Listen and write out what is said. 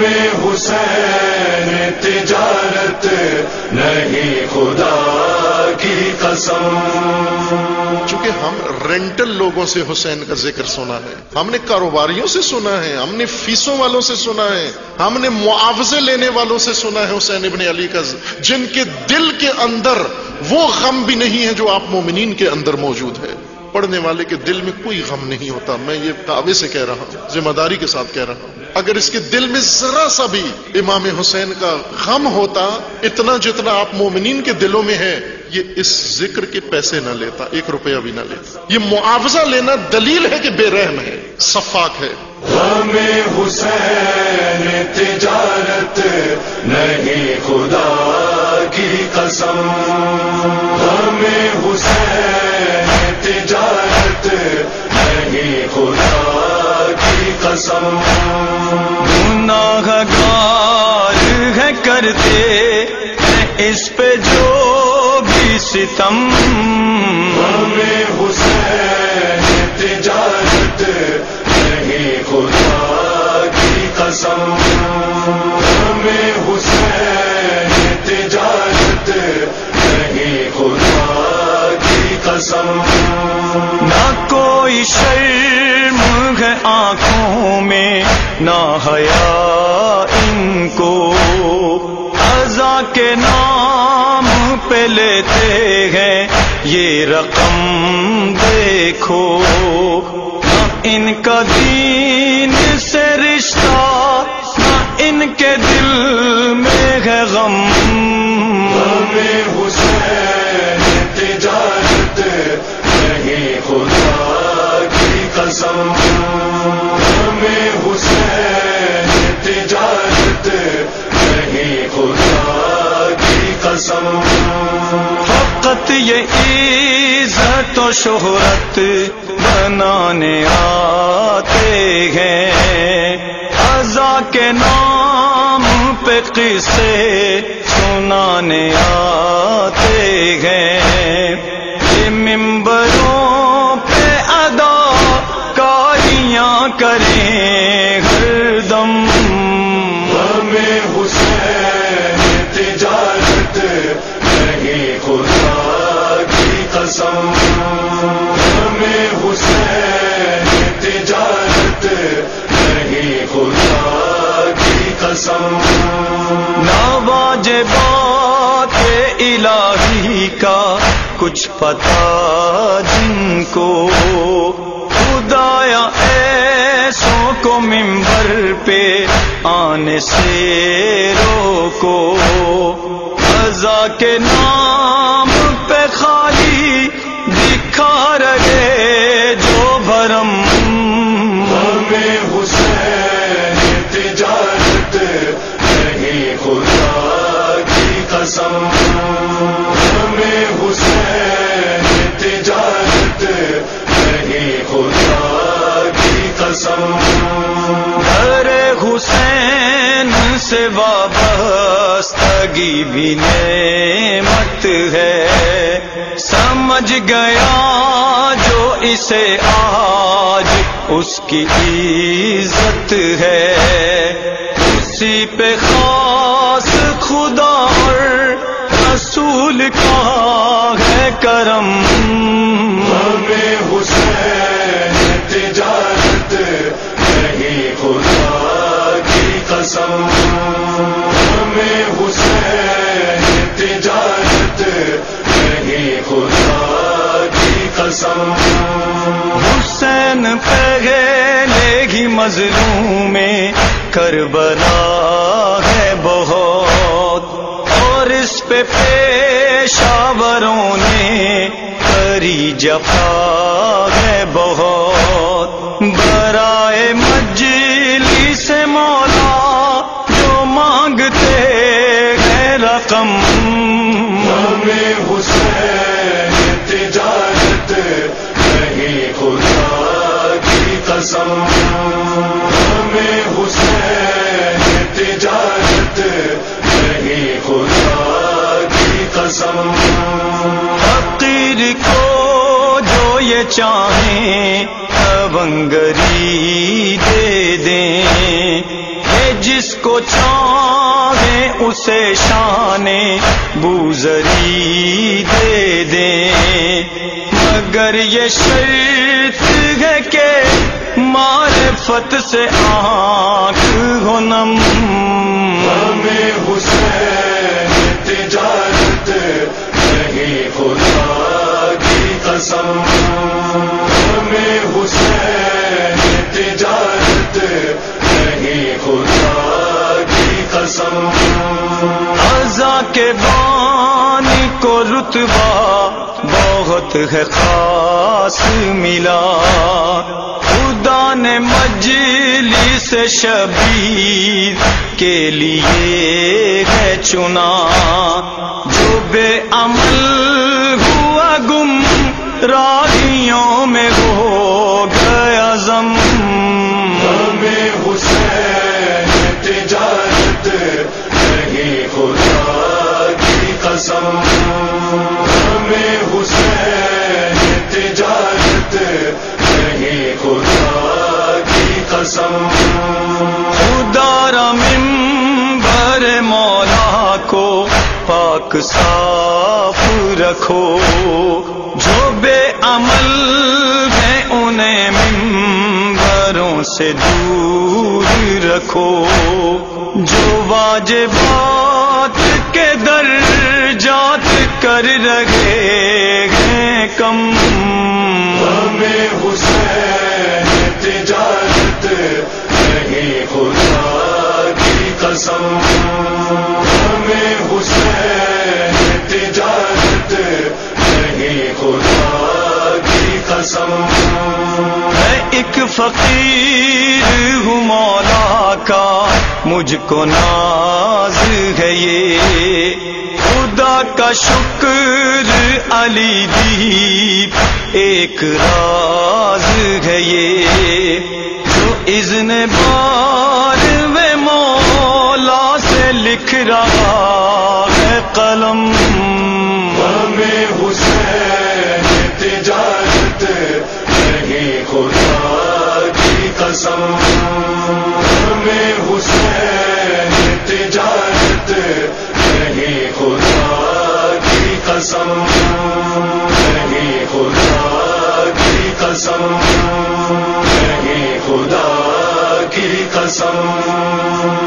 ہمیں حسین تجارت نہیں خدا کی قسم۔ چونکہ ہم رینٹل لوگوں سے حسین کا ذکر سنا ہے۔ ہم نے کاروباریوں سے سنا ہے، ہم نے فیسوں والوں سے سنا ہے۔ ہم نے معاوضے لینے والوں سے سنا ہے حسین ابن علی کا۔ جن کے دل کے اندر وہ غم بھی نہیں ہے جو آپ مومنین کے اندر موجود ہے۔ پڑھنے والے کے دل میں کوئی غم نہیں ہوتا۔ میں یہ دعوے سے کہہ رہا ہوں، ذمہ داری کے ساتھ کہہ رہا ہوں۔ اگر اس کے دل میں ذرا سا بھی امام حسین کا غم ہوتا، اتنا جتنا آپ مومنین کے دلوں میں ہے، یہ اس ذکر کے پیسے نہ لیتا، ایک روپیہ بھی نہ لیتا۔ یہ معاوضہ لینا دلیل ہے کہ بے رحم ہے صفاق ہے۔ حسین، تجارت نہیں، خدا کی قسم۔ ہمیں حسین۔ حقیقت نہیں خدا کی قسم۔ گناہ گار ہے کرتے اس پہ جو بھی ستم۔ ہمیں آنکھوں میں نہ حیا ان کو۔ ازا کے نام پہ لیتے ہیں یہ رقم، دیکھو۔ نہ ان کا دین سے رشتہ، نہ ان کے دل میں ہے غم۔ حسین تجارت، نہیں خدا کی قسم۔ فقط یہ عزت و شہرت بنانے آتے ہیں۔ ازا کے نام پہ قصے سنانے آتے ہیں۔ یہ ممبروں پہ ادا کاریاں کریں ہر دم۔ ہمیں حسین کچھ پتا جن کو خدایا ایسوں کو ممبر پہ آنے سے روکو۔ ازا کے نام پہ خالی دکھا رہے جو بھرم۔ ہمیں ارے حسین سے وابستگی بھی نعمت ہے۔ سمجھ گیا جو اسے آج اس کی عزت ہے۔ اسی پہ خاص خدا اور رسول کا ہے کرم۔ ہمیں حسین حسین پہلے ہی مظلوم میں کربلا ہے بہت، اور اس پہ پیشاوروں نے کری جفا ہے بہت۔ برائے مجلی سے مولا جو مانگتے ہیں رقم۔ ہمیں کی حسین تجارت نہیں خدا کی قسم فقیر کو جو یہ چاہیں بنگری دے دیں۔ یہ جس کو چاہے اسے شان بوزری دے دیں۔ مگر یہ شرط معرفت سے آنکھ ہو نم ہمیں حسین تجارت نہیں خدا کی قسم۔ ہمیں حسین تجارت نہیں خدا کی قسم۔ ازا کے بانی کو رتبہ بہت ہے خاص۔ سے شبیر کے لیے ہے چنا۔ جو بے عمل ہوا گم راہیوں پاک صاف رکھو۔ جو بے عمل ہے انہیں ممبروں سے دور رکھو۔ جو واجبات کے در جات کر رہے ہیں کم۔ ہمیں حسین تجارت نہیں، خدا کی قسم۔ ہمیں حسین خدا کی قسم میں ایک فقیر ہوں مولا کا، مجھ کو ناز ہے یہ۔ خدا کا شکر علی دیپ، ایک راز ہے یہ۔ جو اذن بار میں مولا سے لکھ رہا ہے قلم۔ خدا کی قسم ہمیں حسین تجارت نہیں خدا کی قسم نہیں خدا کی قسم نہیں، خدا کی قسم